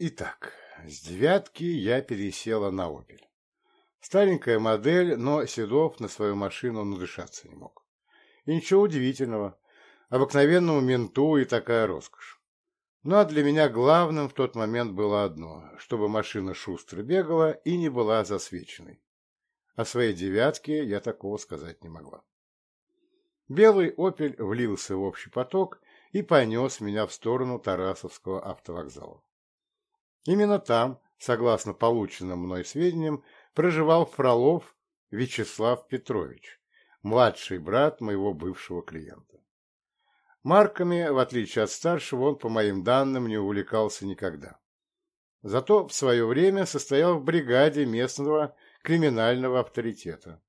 Итак, с девятки я пересела на «Опель». Старенькая модель, но Седов на свою машину надышаться не мог. И ничего удивительного. Обыкновенному менту и такая роскошь. Ну а для меня главным в тот момент было одно, чтобы машина шустро бегала и не была засвеченной. О своей «девятке» я такого сказать не могла. Белый «Опель» влился в общий поток и понес меня в сторону Тарасовского автовокзала. Именно там, согласно полученным мной сведениям, проживал Фролов Вячеслав Петрович, младший брат моего бывшего клиента. Марками, в отличие от старшего, он, по моим данным, не увлекался никогда. Зато в свое время состоял в бригаде местного криминального авторитета.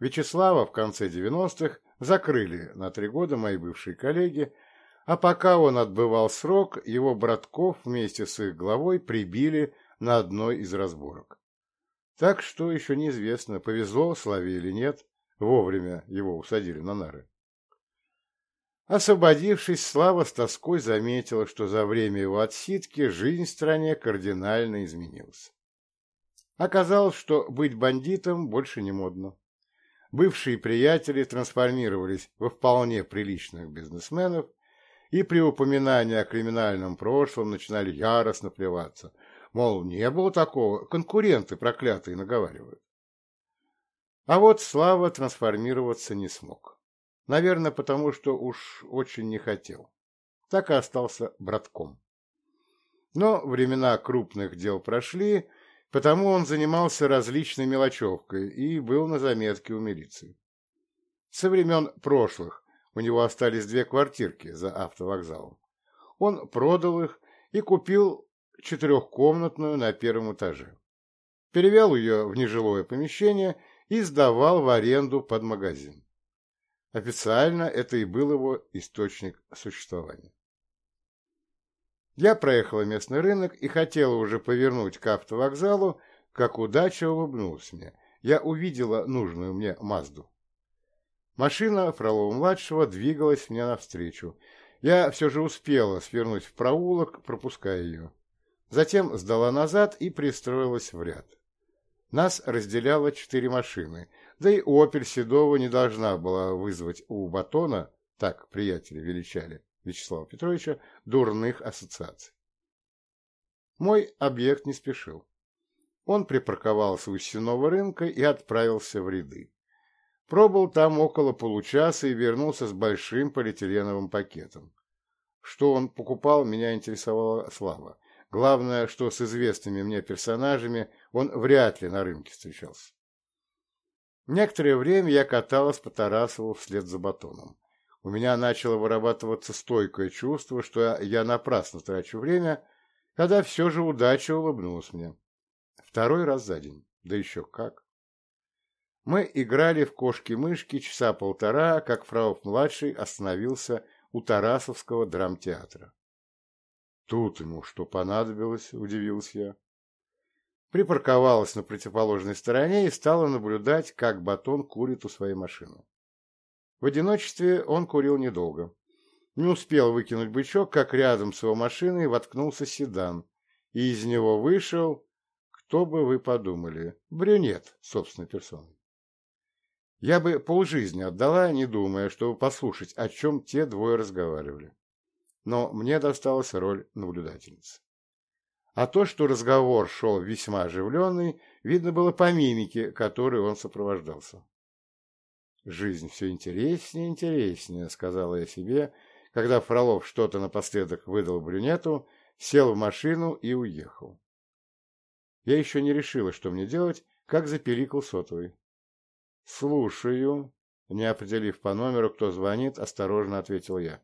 Вячеслава в конце 90-х закрыли на три года мои бывшие коллеги – а пока он отбывал срок, его братков вместе с их главой прибили на одной из разборок. Так что еще неизвестно, повезло Славе или нет, вовремя его усадили на нары. Освободившись, Слава с тоской заметила, что за время его отсидки жизнь в стране кардинально изменилась. Оказалось, что быть бандитом больше не модно. Бывшие приятели трансформировались во вполне приличных бизнесменов, и при упоминании о криминальном прошлом начинали яростно плеваться. Мол, не было такого, конкуренты проклятые наговаривают. А вот Слава трансформироваться не смог. Наверное, потому что уж очень не хотел. Так и остался братком. Но времена крупных дел прошли, потому он занимался различной мелочевкой и был на заметке у милиции. Со времен прошлых, у него остались две квартирки за автовокзалом. Он продал их и купил четырехкомнатную на первом этаже. Перевел ее в нежилое помещение и сдавал в аренду под магазин. Официально это и был его источник существования. Я проехала местный рынок и хотела уже повернуть к автовокзалу, как удача улыбнулась мне. Я увидела нужную мне Мазду. Машина фролова младшего двигалась мне навстречу. Я все же успела свернуть в проулок, пропуская ее. Затем сдала назад и пристроилась в ряд. Нас разделяло четыре машины, да и «Опель» Седова не должна была вызвать у Батона, так приятели величали Вячеслава Петровича, дурных ассоциаций. Мой объект не спешил. Он припарковался у Сенного рынка и отправился в ряды. Пробыл там около получаса и вернулся с большим полиэтиленовым пакетом. Что он покупал, меня интересовало слабо. Главное, что с известными мне персонажами он вряд ли на рынке встречался. Некоторое время я каталась по Тарасову вслед за батоном. У меня начало вырабатываться стойкое чувство, что я напрасно трачу время, когда все же удача улыбнулась мне. Второй раз за день, да еще как. Мы играли в кошки-мышки часа полтора, как Фрауф-младший остановился у Тарасовского драмтеатра. «Тут ему что понадобилось?» – удивился я. Припарковалась на противоположной стороне и стала наблюдать, как Батон курит у своей машины. В одиночестве он курил недолго. Не успел выкинуть бычок, как рядом с его машиной воткнулся седан, и из него вышел, кто бы вы подумали, брюнет собственной персоной. Я бы полжизни отдала, не думая, чтобы послушать, о чем те двое разговаривали но мне досталась роль наблюдательницы. А то, что разговор шел весьма оживленный, видно было по мимике, которой он сопровождался. «Жизнь все интереснее и интереснее», — сказала я себе, когда Фролов что-то напоследок выдал брюнету, сел в машину и уехал. Я еще Слушаю. Не определив по номеру, кто звонит, осторожно ответил я.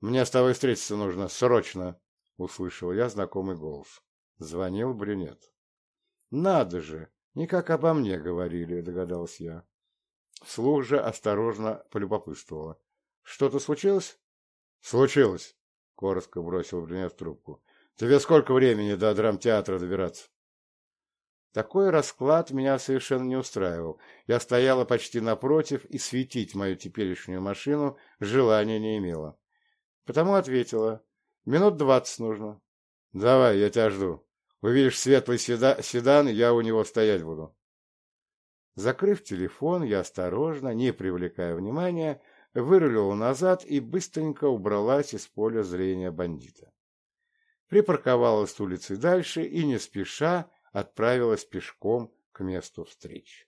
«Мне с тобой встретиться нужно, срочно!» — услышал я знакомый голос. Звонил брюнет. «Надо же! Не как обо мне говорили», — догадался я. Слух же осторожно полюбопытствовала. «Что-то случилось?» «Случилось», — коротко бросил брюнет в трубку. «Тебе сколько времени до драмтеатра добираться?» Такой расклад меня совершенно не устраивал. Я стояла почти напротив и светить мою теперешнюю машину желания не имела. Потому ответила. Минут двадцать нужно. Давай, я тебя жду. Увидишь светлый седан, я у него стоять буду. Закрыв телефон, я осторожно, не привлекая внимания, вырулила назад и быстренько убралась из поля зрения бандита. Припарковалась с улицы дальше и, не спеша, отправилась пешком к месту встречи.